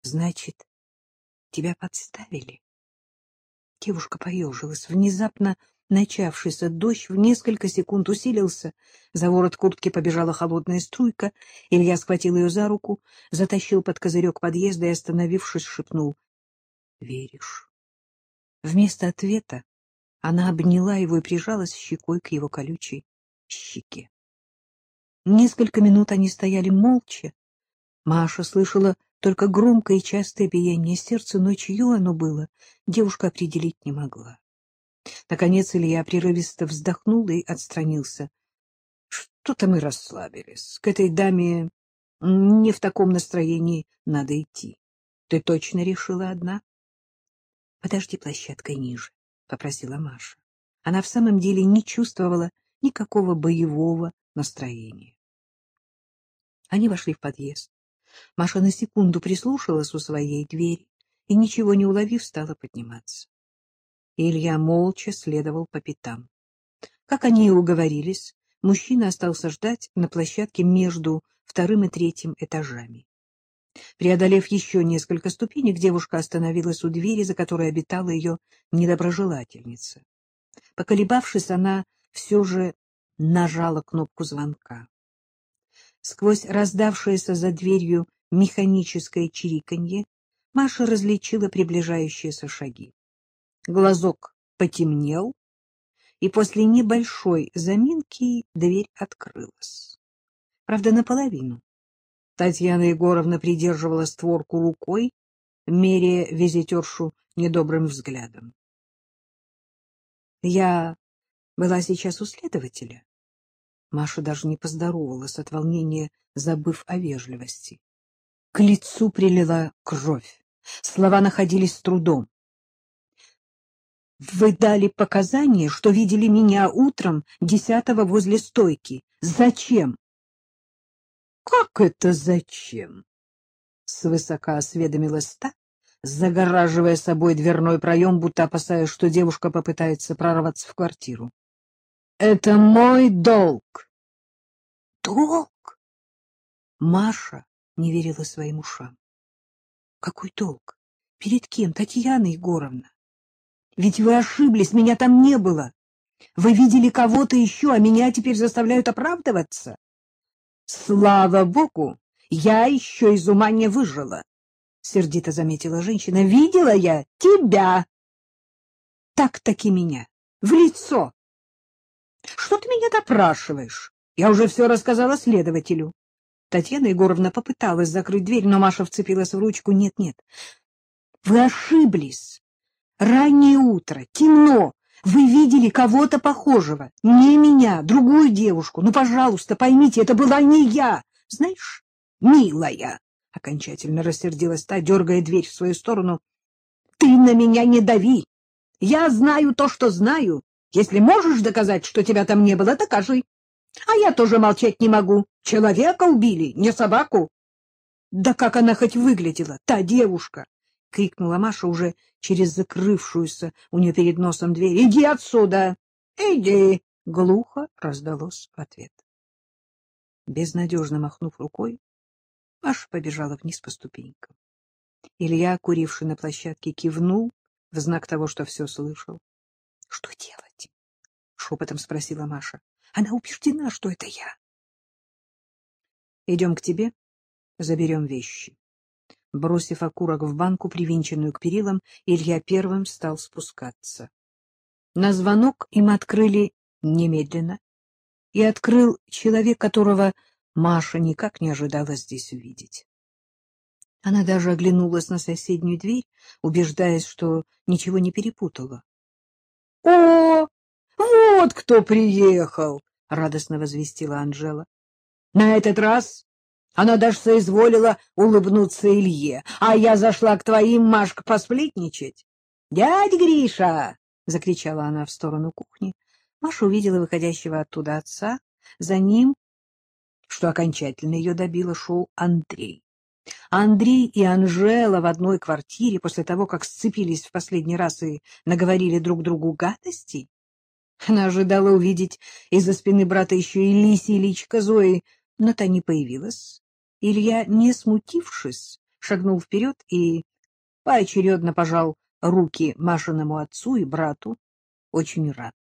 — Значит, тебя подставили? Девушка поежилась. Внезапно начавшийся дождь в несколько секунд усилился. За ворот куртки побежала холодная струйка. Илья схватил ее за руку, затащил под козырек подъезда и, остановившись, шепнул. — Веришь? Вместо ответа она обняла его и прижалась щекой к его колючей щеке. Несколько минут они стояли молча. Маша слышала только громкое и частое биение сердца, но чье оно было, девушка определить не могла. Наконец Илья прерывисто вздохнул и отстранился. — Что-то мы расслабились. К этой даме не в таком настроении надо идти. Ты точно решила одна? — Подожди площадкой ниже, — попросила Маша. Она в самом деле не чувствовала никакого боевого настроения. Они вошли в подъезд. Маша на секунду прислушалась у своей двери и, ничего не уловив, стала подниматься. Илья молча следовал по пятам. Как они и уговорились, мужчина остался ждать на площадке между вторым и третьим этажами. Преодолев еще несколько ступенек, девушка остановилась у двери, за которой обитала ее недоброжелательница. Поколебавшись, она все же нажала кнопку звонка. Сквозь раздавшееся за дверью механическое чириканье Маша различила приближающиеся шаги. Глазок потемнел, и после небольшой заминки дверь открылась. Правда, наполовину. Татьяна Егоровна придерживала створку рукой, меряя визитершу недобрым взглядом. — Я была сейчас у следователя. Маша даже не поздоровалась от волнения, забыв о вежливости. К лицу прилила кровь. Слова находились с трудом. Вы дали показания, что видели меня утром десятого возле стойки. Зачем? Как это зачем? Свысока осведомилась та, загораживая собой дверной проем, будто опасаясь, что девушка попытается прорваться в квартиру. Это мой долг. Долг? Маша не верила своим ушам. Какой долг? Перед кем, Татьяна Егоровна? Ведь вы ошиблись, меня там не было. Вы видели кого-то еще, а меня теперь заставляют оправдываться. Слава богу, я еще из ума не выжила, — сердито заметила женщина. Видела я тебя. Так-таки меня, в лицо. Что ты меня допрашиваешь? Я уже все рассказала следователю. Татьяна Егоровна попыталась закрыть дверь, но Маша вцепилась в ручку. Нет, нет. Вы ошиблись. Раннее утро, темно. Вы видели кого-то похожего. Не меня, другую девушку. Ну, пожалуйста, поймите, это была не я. Знаешь, милая, — окончательно рассердилась та, дергая дверь в свою сторону, — ты на меня не дави. Я знаю то, что знаю. Если можешь доказать, что тебя там не было, докажи. А я тоже молчать не могу. Человека убили, не собаку. Да как она хоть выглядела, та девушка? — крикнула Маша уже через закрывшуюся у нее перед носом дверь. — Иди отсюда! Иди! — глухо раздалось в ответ. Безнадежно махнув рукой, Маша побежала вниз по ступенькам. Илья, куривший на площадке, кивнул в знак того, что все слышал. — Что делать? — шепотом спросила Маша. — Она убеждена, что это я. — Идем к тебе, заберем вещи. Бросив окурок в банку, привинченную к перилам, Илья первым стал спускаться. На звонок им открыли немедленно. И открыл человек, которого Маша никак не ожидала здесь увидеть. Она даже оглянулась на соседнюю дверь, убеждаясь, что ничего не перепутала. — О, вот кто приехал! — радостно возвестила Анжела. — На этот раз она даже соизволила улыбнуться Илье, а я зашла к твоим, Машка, посплетничать. — Дядь Гриша! — закричала она в сторону кухни. Маша увидела выходящего оттуда отца. За ним, что окончательно ее добило, шел Андрей. Андрей и Анжела в одной квартире после того, как сцепились в последний раз и наговорили друг другу гадостей. Она ожидала увидеть из-за спины брата еще и Лиси и личка Зои, но та не появилась. Илья, не смутившись, шагнул вперед и поочередно пожал руки Машиному отцу и брату. Очень рад.